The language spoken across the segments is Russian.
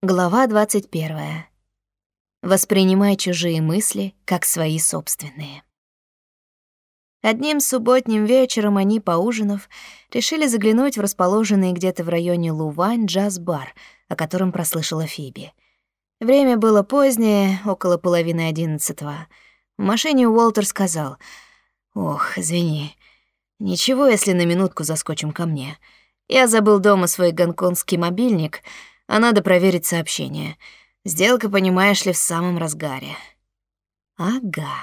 Глава 21. Воспринимай чужие мысли как свои собственные. Одним субботним вечером они, поужинав, решили заглянуть в расположенный где-то в районе Лувань джаз-бар, о котором прослышала Фиби. Время было позднее, около половины одиннадцатого. В машине Уолтер сказал, «Ох, извини, ничего, если на минутку заскочим ко мне. Я забыл дома свой гонконгский мобильник, а надо проверить сообщение. Сделка, понимаешь ли, в самом разгаре. Ага,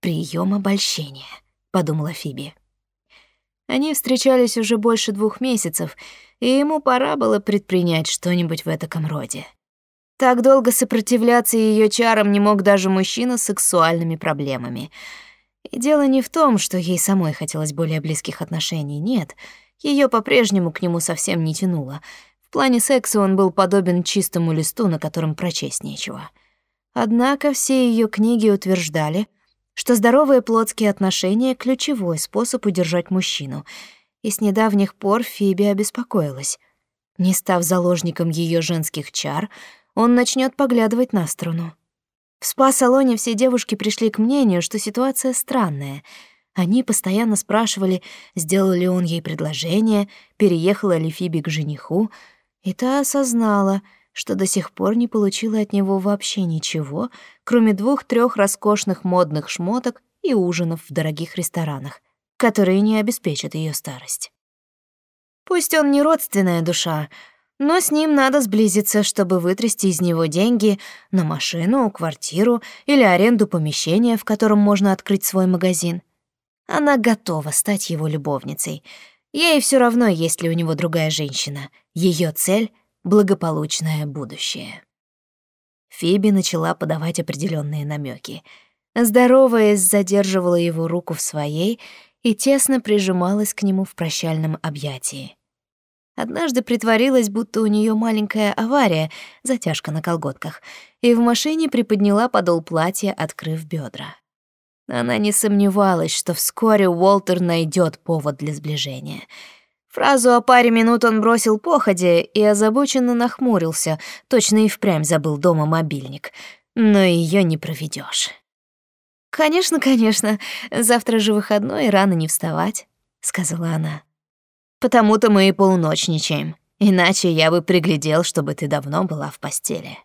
прием обольщения, подумала Фиби. Они встречались уже больше двух месяцев, и ему пора было предпринять что-нибудь в этом роде. Так долго сопротивляться ее чарам не мог даже мужчина с сексуальными проблемами. И дело не в том, что ей самой хотелось более близких отношений, нет, ее по-прежнему к нему совсем не тянуло — в плане секса он был подобен чистому листу, на котором прочесть нечего. Однако все ее книги утверждали, что здоровые плотские отношения — ключевой способ удержать мужчину, и с недавних пор Фиби обеспокоилась. Не став заложником ее женских чар, он начнет поглядывать на струну. В спа-салоне все девушки пришли к мнению, что ситуация странная. Они постоянно спрашивали, сделал ли он ей предложение, переехала ли Фиби к жениху — и та осознала, что до сих пор не получила от него вообще ничего, кроме двух-трех роскошных модных шмоток и ужинов в дорогих ресторанах, которые не обеспечат ее старость. Пусть он не родственная душа, но с ним надо сблизиться, чтобы вытрясти из него деньги на машину, квартиру или аренду помещения, в котором можно открыть свой магазин. Она готова стать его любовницей — Ей все равно, есть ли у него другая женщина. Ее цель — благополучное будущее. Фиби начала подавать определенные намеки. Здороваясь, задерживала его руку в своей и тесно прижималась к нему в прощальном объятии. Однажды притворилась, будто у нее маленькая авария, затяжка на колготках, и в машине приподняла подол платья, открыв бедра. Она не сомневалась, что вскоре Уолтер найдет повод для сближения. Фразу о паре минут он бросил походе и озабоченно нахмурился, точно и впрямь забыл дома мобильник. Но ее не проведешь. «Конечно, конечно, завтра же выходной, рано не вставать», — сказала она. «Потому-то мы и полуночничаем, иначе я бы приглядел, чтобы ты давно была в постели».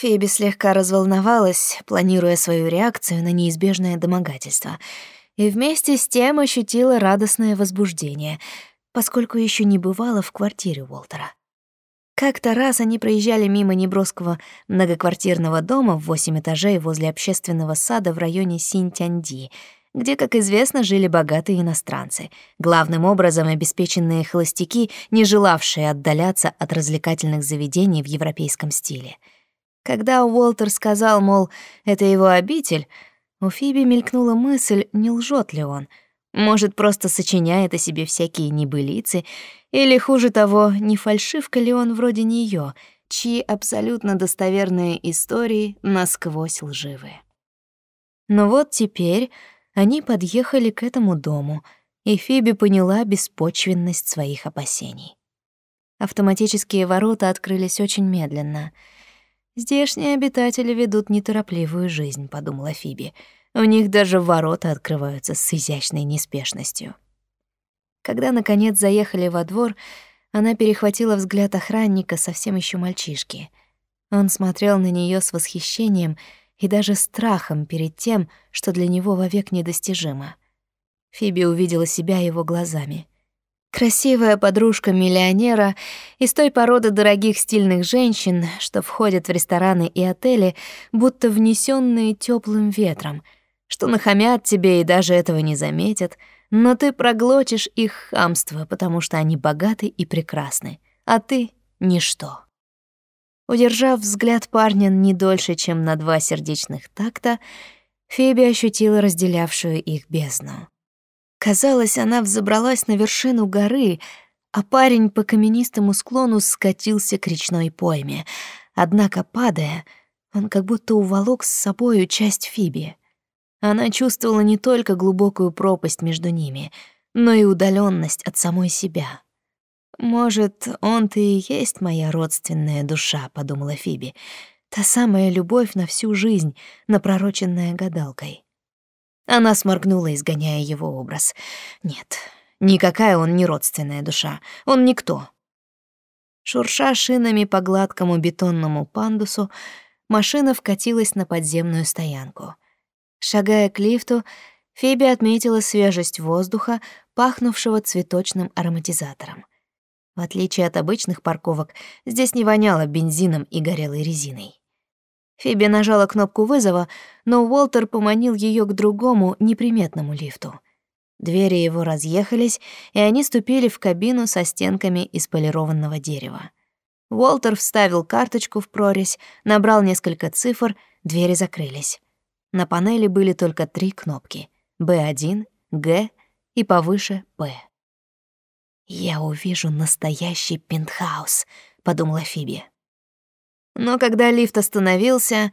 Фиби слегка разволновалась, планируя свою реакцию на неизбежное домогательство, и вместе с тем ощутила радостное возбуждение, поскольку еще не бывала в квартире Уолтера. Как-то раз они проезжали мимо неброского многоквартирного дома в восемь этажей возле общественного сада в районе Синтянди, где, как известно, жили богатые иностранцы, главным образом обеспеченные холостяки, не желавшие отдаляться от развлекательных заведений в европейском стиле — когда Уолтер сказал, мол, это его обитель, у Фиби мелькнула мысль, не лжет ли он. Может, просто сочиняет о себе всякие небылицы, или, хуже того, не фальшивка ли он вроде неё, чьи абсолютно достоверные истории насквозь лживые. Но вот теперь они подъехали к этому дому, и Фиби поняла беспочвенность своих опасений. Автоматические ворота открылись очень медленно — Здешние обитатели ведут неторопливую жизнь, подумала Фиби. У них даже ворота открываются с изящной неспешностью. Когда наконец заехали во двор, она перехватила взгляд охранника совсем еще мальчишки. Он смотрел на нее с восхищением и даже страхом перед тем, что для него вовек недостижимо. Фиби увидела себя его глазами. Красивая подружка миллионера из той породы дорогих стильных женщин, что входят в рестораны и отели, будто внесенные теплым ветром, что нахамят тебе и даже этого не заметят, но ты проглотишь их хамство, потому что они богаты и прекрасны, а ты — ничто. Удержав взгляд парня не дольше, чем на два сердечных такта, Феби ощутила разделявшую их бездну. Казалось, она взобралась на вершину горы, а парень по каменистому склону скатился к речной пойме. Однако, падая, он как будто уволок с собою часть Фиби. Она чувствовала не только глубокую пропасть между ними, но и удаленность от самой себя. «Может, он-то и есть моя родственная душа», — подумала Фиби. «Та самая любовь на всю жизнь, напророченная гадалкой». Она сморгнула, изгоняя его образ. «Нет, никакая он не родственная душа. Он никто». Шурша шинами по гладкому бетонному пандусу, машина вкатилась на подземную стоянку. Шагая к лифту, Фиби отметила свежесть воздуха, пахнувшего цветочным ароматизатором. В отличие от обычных парковок, здесь не воняло бензином и горелой резиной. Фиби нажала кнопку вызова, но Уолтер поманил ее к другому, неприметному лифту. Двери его разъехались, и они ступили в кабину со стенками из полированного дерева. Уолтер вставил карточку в прорезь, набрал несколько цифр, двери закрылись. На панели были только три кнопки — B1, G и повыше P. «Я увижу настоящий пентхаус», — подумала Фиби. Но когда лифт остановился,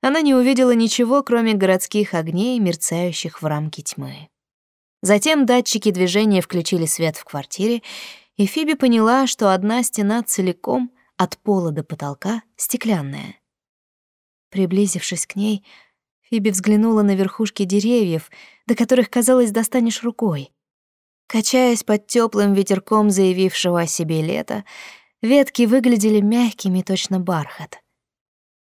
она не увидела ничего, кроме городских огней, мерцающих в рамке тьмы. Затем датчики движения включили свет в квартире, и Фиби поняла, что одна стена целиком, от пола до потолка, стеклянная. Приблизившись к ней, Фиби взглянула на верхушки деревьев, до которых, казалось, достанешь рукой. Качаясь под теплым ветерком заявившего о себе лета, ветки выглядели мягкими, точно бархат.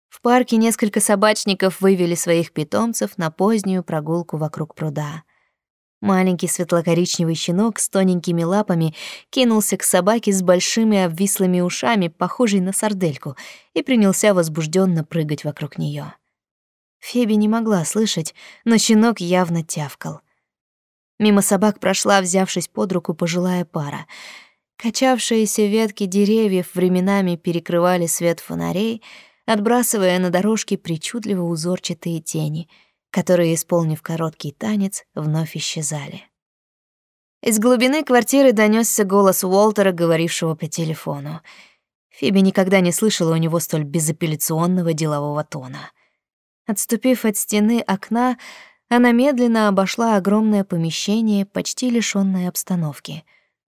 В парке несколько собачников вывели своих питомцев на позднюю прогулку вокруг пруда. Маленький светло-коричневый щенок с тоненькими лапами кинулся к собаке с большими обвислыми ушами, похожей на сардельку, и принялся возбужденно прыгать вокруг нее. Феби не могла слышать, но щенок явно тявкал. Мимо собак прошла, взявшись под руку, пожилая пара. Качавшиеся ветки деревьев временами перекрывали свет фонарей, отбрасывая на дорожке причудливо узорчатые тени, которые, исполнив короткий танец, вновь исчезали. Из глубины квартиры донесся голос Уолтера, говорившего по телефону. Фиби никогда не слышала у него столь безапелляционного делового тона. Отступив от стены окна, она медленно обошла огромное помещение, почти лишённое обстановки.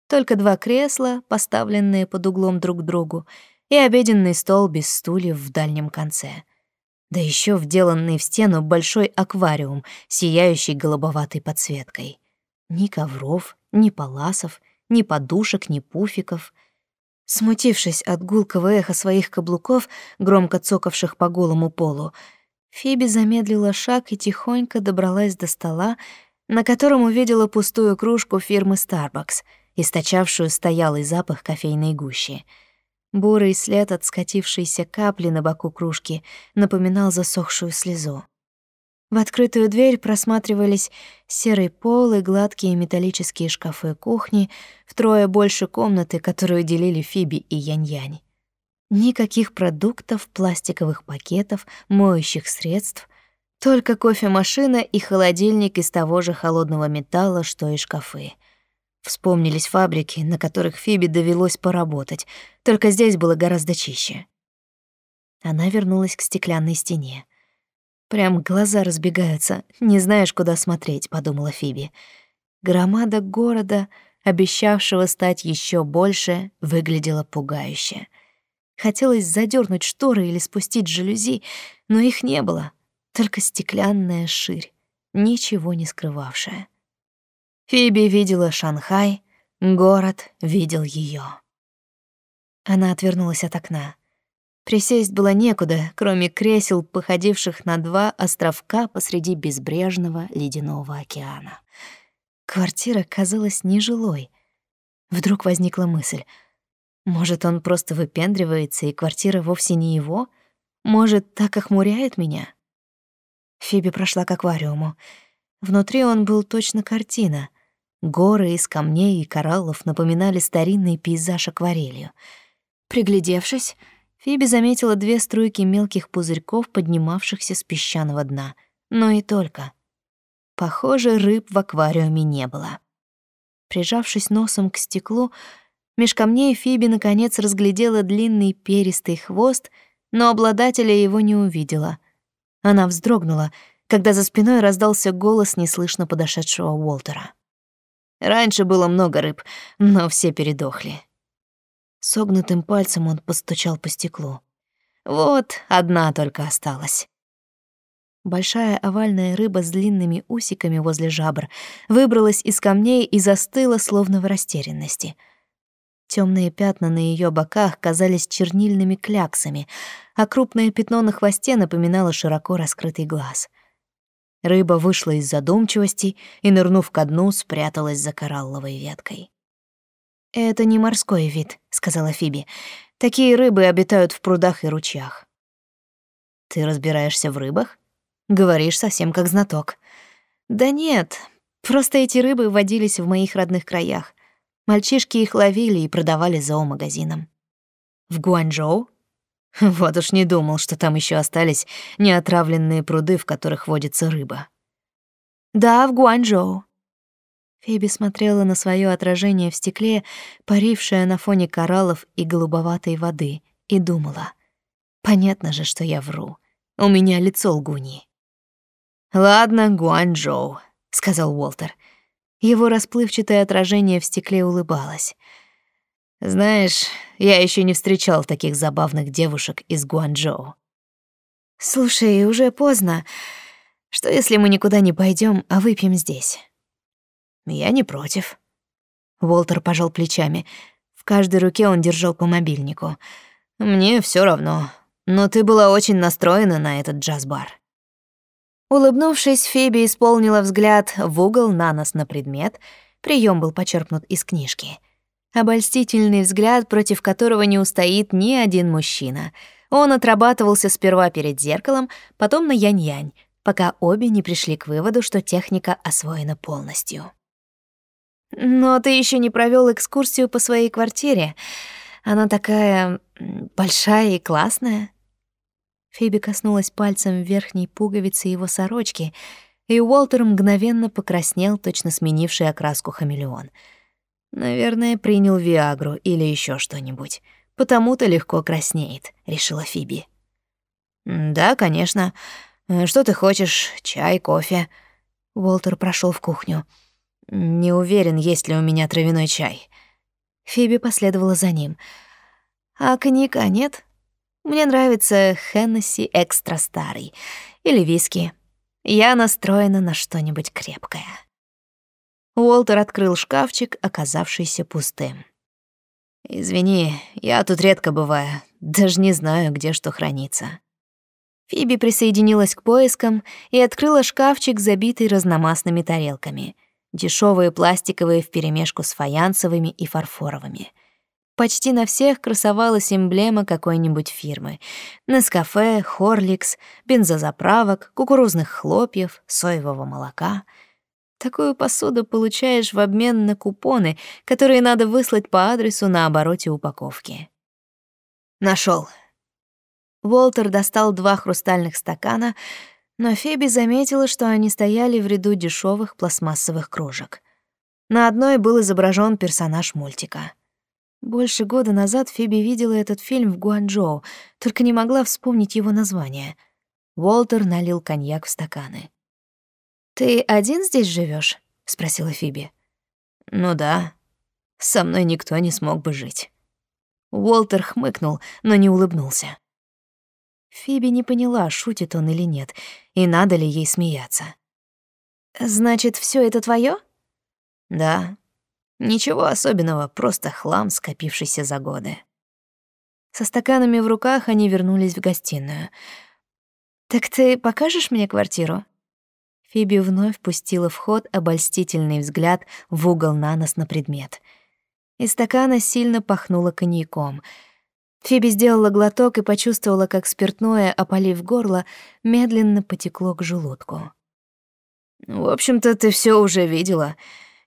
Только два кресла, поставленные под углом друг к другу, и обеденный стол без стульев в дальнем конце. Да ещё вделанный в стену большой аквариум, сияющий голубоватой подсветкой. Ни ковров, ни паласов, ни подушек, ни пуфиков. Смутившись от гулкого эха своих каблуков, громко цокавших по голому полу, Фиби замедлила шаг и тихонько добралась до стола, на котором увидела пустую кружку фирмы Starbucks, источавшую стоялый запах кофейной гущи. Бурый след от скатившейся капли на боку кружки напоминал засохшую слезу. В открытую дверь просматривались серый пол и гладкие металлические шкафы кухни, втрое больше комнаты, которую делили Фиби и Янь-Янь. Никаких продуктов, пластиковых пакетов, моющих средств, только кофемашина и холодильник из того же холодного металла, что и шкафы. Вспомнились фабрики, на которых Фиби довелось поработать, только здесь было гораздо чище. Она вернулась к стеклянной стене. Прям глаза разбегаются, не знаешь, куда смотреть, подумала Фиби. Громада города, обещавшего стать еще больше, выглядела пугающе. Хотелось задернуть шторы или спустить жалюзи, но их не было, только стеклянная ширь, ничего не скрывавшая. Фиби видела Шанхай, город видел ее. Она отвернулась от окна. Присесть было некуда, кроме кресел, походивших на два островка посреди безбрежного ледяного океана. Квартира казалась нежилой. Вдруг возникла мысль — может, он просто выпендривается, и квартира вовсе не его? Может, так охмуряет меня? Фиби прошла к аквариуму. Внутри он был точно картина. Горы из камней и кораллов напоминали старинный пейзаж акварелью. Приглядевшись, Фиби заметила две струйки мелких пузырьков, поднимавшихся с песчаного дна. Но и только. Похоже, рыб в аквариуме не было. Прижавшись носом к стеклу, Меж камней Фиби наконец разглядела длинный перистый хвост, но обладателя его не увидела. Она вздрогнула, когда за спиной раздался голос неслышно подошедшего Уолтера. Раньше было много рыб, но все передохли. Согнутым пальцем он постучал по стеклу. Вот одна только осталась. Большая овальная рыба с длинными усиками возле жабр выбралась из камней и застыла, словно в растерянности. Темные пятна на ее боках казались чернильными кляксами, а крупное пятно на хвосте напоминало широко раскрытый глаз. Рыба вышла из задумчивости и, нырнув ко дну, спряталась за коралловой веткой. «Это не морской вид», — сказала Фиби. «Такие рыбы обитают в прудах и ручьях». «Ты разбираешься в рыбах?» Говоришь совсем как знаток. Да нет, просто эти рыбы водились в моих родных краях. Мальчишки их ловили и продавали зоомагазинам. В Гуанчжоу? Вот уж не думал, что там еще остались неотравленные пруды, в которых водится рыба. Да, в Гуанчжоу. Феби смотрела на свое отражение в стекле, парившее на фоне кораллов и голубоватой воды, и думала: понятно же, что я вру. У меня лицо лгуньи. «Ладно, Гуанчжоу», — сказал Уолтер. Его расплывчатое отражение в стекле улыбалось. «Знаешь, я еще не встречал таких забавных девушек из Гуанчжоу». «Слушай, уже поздно. Что, если мы никуда не пойдем, а выпьем здесь?» «Я не против». Уолтер пожал плечами. В каждой руке он держал по мобильнику. «Мне все равно. Но ты была очень настроена на этот джаз-бар». Улыбнувшись, Феби исполнила взгляд в угол на нос на предмет. Прием был почерпнут из книжки. Обольстительный взгляд, против которого не устоит ни один мужчина. Он отрабатывался сперва перед зеркалом, потом на янь-янь, пока обе не пришли к выводу, что техника освоена полностью. «Но ты еще не провел экскурсию по своей квартире. Она такая большая и классная». Фиби коснулась пальцем верхней пуговицы его сорочки, и Уолтер мгновенно покраснел, точно сменивший окраску хамелеон. Наверное, принял Виагру или еще что-нибудь. Потому-то легко краснеет, решила Фиби. Да, конечно. Что ты хочешь? Чай, кофе? Уолтер прошел в кухню. Не уверен, есть ли у меня травяной чай. Фиби последовала за ним. А коньяка нет? Мне нравится Хеннесси экстра старый или виски. Я настроена на что-нибудь крепкое. Уолтер открыл шкафчик, оказавшийся пустым. «Извини, я тут редко бываю, даже не знаю, где что хранится». Фиби присоединилась к поискам и открыла шкафчик, забитый разномастными тарелками. Дешевые пластиковые вперемешку с фаянсовыми и фарфоровыми — Почти на всех красовалась эмблема какой-нибудь фирмы. Нескафе, Хорликс, бензозаправок, кукурузных хлопьев, соевого молока. Такую посуду получаешь в обмен на купоны, которые надо выслать по адресу на обороте упаковки. Нашел. Волтер достал два хрустальных стакана, но Феби заметила, что они стояли в ряду дешевых пластмассовых кружек. На одной был изображен персонаж мультика — больше года назад Фиби видела этот фильм в Гуанчжоу, только не могла вспомнить его название. Уолтер налил коньяк в стаканы. «Ты один здесь живешь? спросила Фиби. «Ну да. Со мной никто не смог бы жить». Уолтер хмыкнул, но не улыбнулся. Фиби не поняла, шутит он или нет, и надо ли ей смеяться. «Значит, все это твое? «Да, Ничего особенного, просто хлам, скопившийся за годы. Со стаканами в руках они вернулись в гостиную. «Так ты покажешь мне квартиру?» Фиби вновь пустила в ход обольстительный взгляд в угол на нос на предмет. Из стакана сильно пахнуло коньяком. Фиби сделала глоток и почувствовала, как спиртное, опалив горло, медленно потекло к желудку. «В общем-то, ты все уже видела»,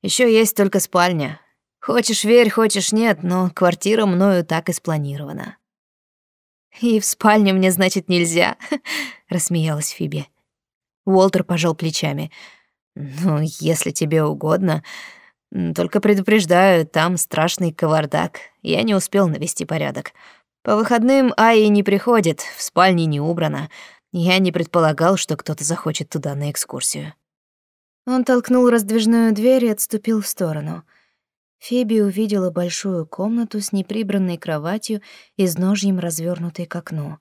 еще есть только спальня. Хочешь верь, хочешь нет, но квартира мною так и спланирована. И в спальню мне, значит, нельзя, рассмеялась Фиби. Уолтер пожал плечами. Ну, если тебе угодно, только предупреждаю, там страшный кавардак. Я не успел навести порядок. По выходным Аи не приходит, в спальне не убрано. Я не предполагал, что кто-то захочет туда на экскурсию. Он толкнул раздвижную дверь и отступил в сторону. Феби увидела большую комнату с неприбранной кроватью и с ножьем, развернутой к окну.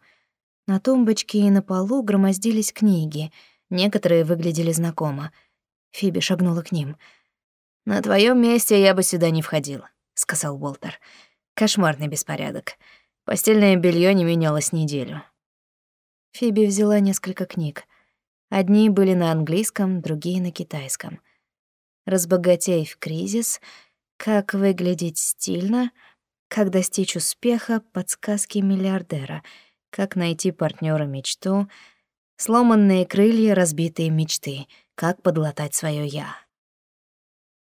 На тумбочке и на полу громоздились книги, некоторые выглядели знакомо. Фиби шагнула к ним. «На твоем месте я бы сюда не входил», — сказал Уолтер. «Кошмарный беспорядок. Постельное белье не менялось неделю». Фиби взяла несколько книг. Одни были на английском, другие — на китайском. «Разбогатей в кризис», как выглядеть стильно, как достичь успеха, подсказки миллиардера, как найти партнера мечту, сломанные крылья, разбитые мечты, как подлатать свое «я».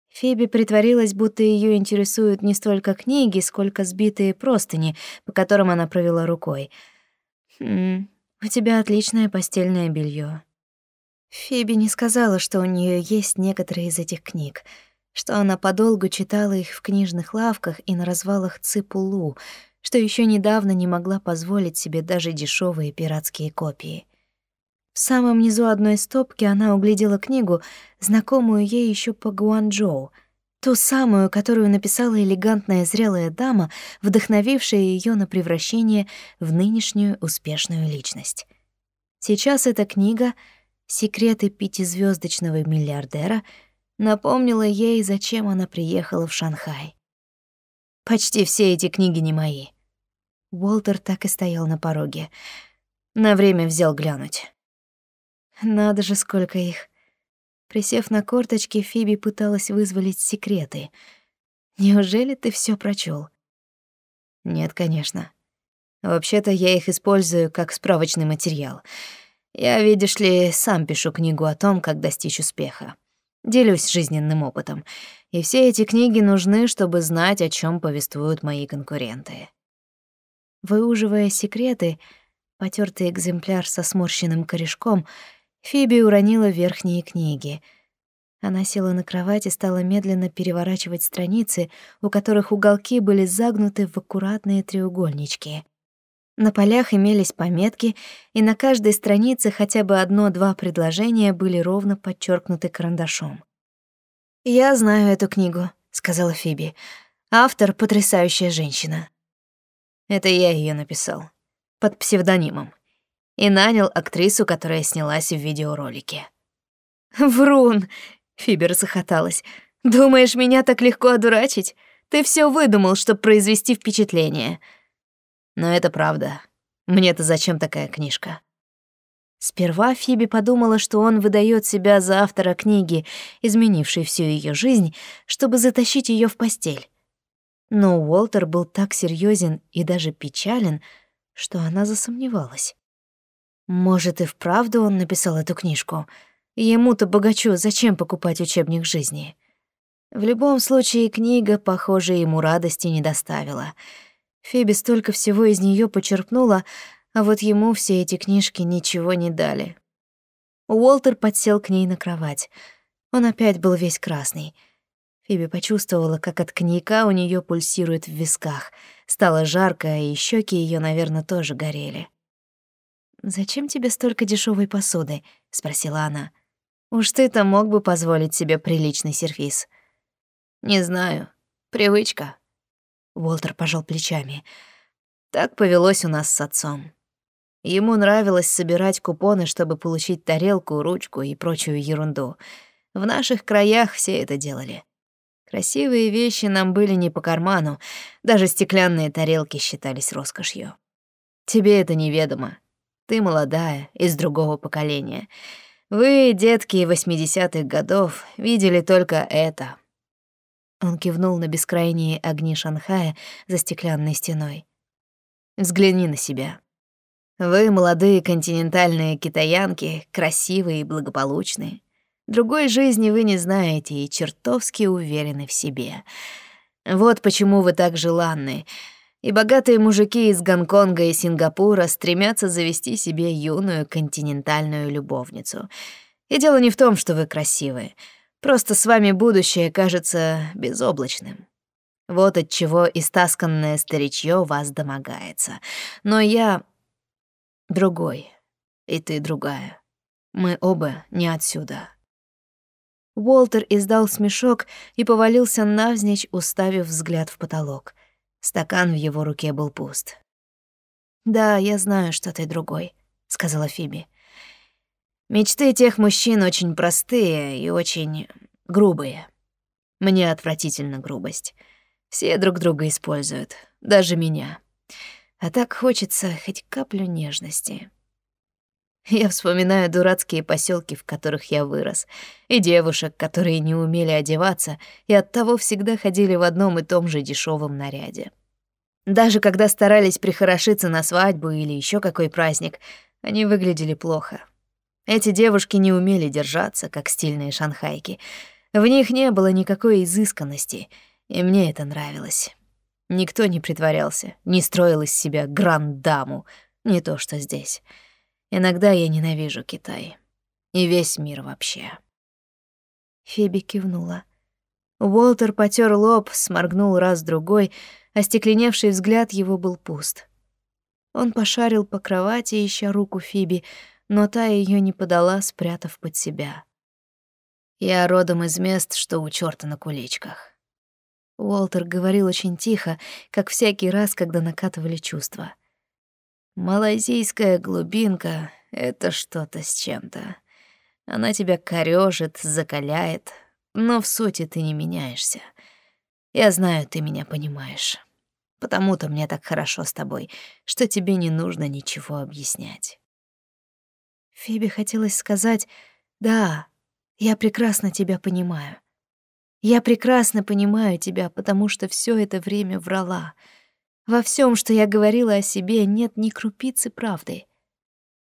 Фиби притворилась, будто ее интересуют не столько книги, сколько сбитые простыни, по которым она провела рукой. «Хм, у тебя отличное постельное белье. Фиби не сказала, что у нее есть некоторые из этих книг — что она подолгу читала их в книжных лавках и на развалах Ципулу, что еще недавно не могла позволить себе даже дешевые пиратские копии. В самом низу одной стопки она углядела книгу, знакомую ей еще по Гуанчжоу, ту самую, которую написала элегантная зрелая дама, вдохновившая ее на превращение в нынешнюю успешную личность. Сейчас эта книга «Секреты пятизвездочного миллиардера» напомнила ей, зачем она приехала в Шанхай. Почти все эти книги не мои. Уолтер так и стоял на пороге. На время взял глянуть. Надо же, сколько их. Присев на корточки, Фиби пыталась вызволить секреты. Неужели ты все прочел? Нет, конечно. Вообще-то я их использую как справочный материал. Я, видишь ли, сам пишу книгу о том, как достичь успеха. Делюсь жизненным опытом. И все эти книги нужны, чтобы знать, о чем повествуют мои конкуренты. Выуживая секреты, потертый экземпляр со сморщенным корешком, Фиби уронила верхние книги. Она села на кровать и стала медленно переворачивать страницы, у которых уголки были загнуты в аккуратные треугольнички. На полях имелись пометки, и на каждой странице хотя бы одно-два предложения были ровно подчеркнуты карандашом. «Я знаю эту книгу», — сказала Фиби. «Автор — потрясающая женщина». Это я ее написал. Под псевдонимом. И нанял актрису, которая снялась в видеоролике. «Врун!» — Фиби расхохоталась. «Думаешь, меня так легко одурачить? Ты все выдумал, чтобы произвести впечатление». Но это правда. Мне-то зачем такая книжка? Сперва Фиби подумала, что он выдает себя за автора книги, изменившей всю ее жизнь, чтобы затащить ее в постель. Но Уолтер был так серьезен и даже печален, что она засомневалась. Может, и вправду он написал эту книжку? Ему-то богачу зачем покупать учебник жизни? В любом случае, книга, похоже, ему радости не доставила — Фиби столько всего из нее почерпнула, а вот ему все эти книжки ничего не дали. Уолтер подсел к ней на кровать. Он опять был весь красный. Фиби почувствовала, как от коньяка у нее пульсирует в висках. Стало жарко, и щеки ее, наверное, тоже горели. «Зачем тебе столько дешевой посуды?» — спросила она. «Уж ты-то мог бы позволить себе приличный сервиз». «Не знаю. Привычка», Уолтер пожал плечами. Так повелось у нас с отцом. Ему нравилось собирать купоны, чтобы получить тарелку, ручку и прочую ерунду. В наших краях все это делали. Красивые вещи нам были не по карману, даже стеклянные тарелки считались роскошью. Тебе это неведомо. Ты молодая, из другого поколения. Вы, детки восьмидесятых годов, видели только это, он кивнул на бескрайние огни Шанхая за стеклянной стеной. «Взгляни на себя. Вы, молодые континентальные китаянки, красивые и благополучные. Другой жизни вы не знаете и чертовски уверены в себе. Вот почему вы так желанны. И богатые мужики из Гонконга и Сингапура стремятся завести себе юную континентальную любовницу. И дело не в том, что вы красивые — Просто с вами будущее кажется безоблачным. Вот от чего истасканное старичье вас домогается. Но я другой, и ты другая. Мы оба не отсюда. Уолтер издал смешок и повалился навзничь, уставив взгляд в потолок. Стакан в его руке был пуст. «Да, я знаю, что ты другой», — сказала Фиби. «Мечты тех мужчин очень простые и очень грубые. Мне отвратительна грубость. Все друг друга используют, даже меня. А так хочется хоть каплю нежности». Я вспоминаю дурацкие поселки, в которых я вырос, и девушек, которые не умели одеваться и оттого всегда ходили в одном и том же дешевом наряде. Даже когда старались прихорошиться на свадьбу или еще какой праздник, они выглядели плохо. Эти девушки не умели держаться, как стильные шанхайки. В них не было никакой изысканности, и мне это нравилось. Никто не притворялся, не строил из себя гранд-даму, не то что здесь. Иногда я ненавижу Китай. И весь мир вообще. Фиби кивнула. Уолтер потер лоб, сморгнул раз-другой, остекленевший взгляд его был пуст. Он пошарил по кровати, ища руку Фиби, но та ее не подала, спрятав под себя. «Я родом из мест, что у чёрта на куличках». Уолтер говорил очень тихо, как всякий раз, когда накатывали чувства — Малайзийская глубинка — это что-то с чем-то. Она тебя корёжит, закаляет, но в сути ты не меняешься. Я знаю, ты меня понимаешь. Потому-то мне так хорошо с тобой, что тебе не нужно ничего объяснять. Фиби хотелось сказать «Да, я прекрасно тебя понимаю. Я прекрасно понимаю тебя, потому что всё это время врала». Во всем, что я говорила о себе, нет ни крупицы правды.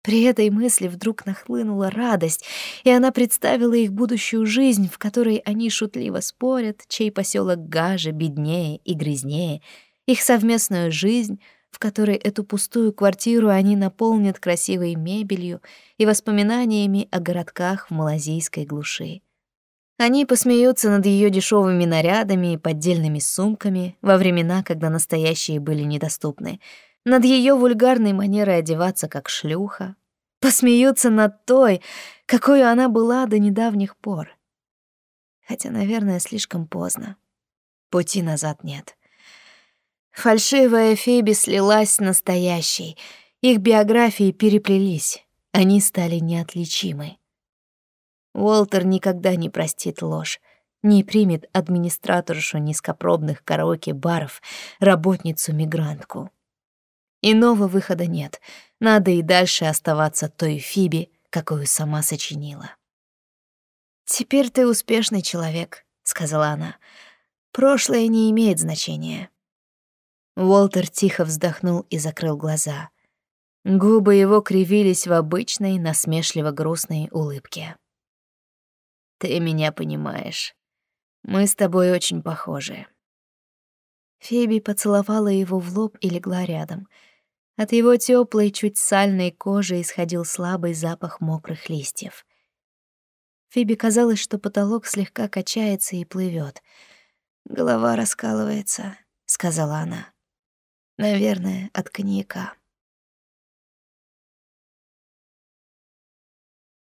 При этой мысли вдруг нахлынула радость, и она представила их будущую жизнь, в которой они шутливо спорят, чей поселок гаже, беднее и грязнее, их совместную жизнь, в которой эту пустую квартиру они наполнят красивой мебелью и воспоминаниями о городках в малазийской глуши. Они посмеются над ее дешевыми нарядами и поддельными сумками во времена, когда настоящие были недоступны, над ее вульгарной манерой одеваться как шлюха, посмеются над той, какой она была до недавних пор. Хотя, наверное, слишком поздно. Пути назад нет. Фальшивая Феби слилась с настоящей. Их биографии переплелись. Они стали неотличимы. Уолтер никогда не простит ложь, не примет администраторшу низкопробных караоке-баров, работницу-мигрантку. Иного выхода нет. Надо и дальше оставаться той Фиби, какую сама сочинила. «Теперь ты успешный человек», — сказала она. «Прошлое не имеет значения». Уолтер тихо вздохнул и закрыл глаза. Губы его кривились в обычной, насмешливо грустной улыбке. Ты меня понимаешь. Мы с тобой очень похожи. Феби поцеловала его в лоб и легла рядом. От его теплой, чуть сальной кожи исходил слабый запах мокрых листьев. Фиби казалось, что потолок слегка качается и плывет. «Голова раскалывается», — сказала она. «Наверное, от коньяка».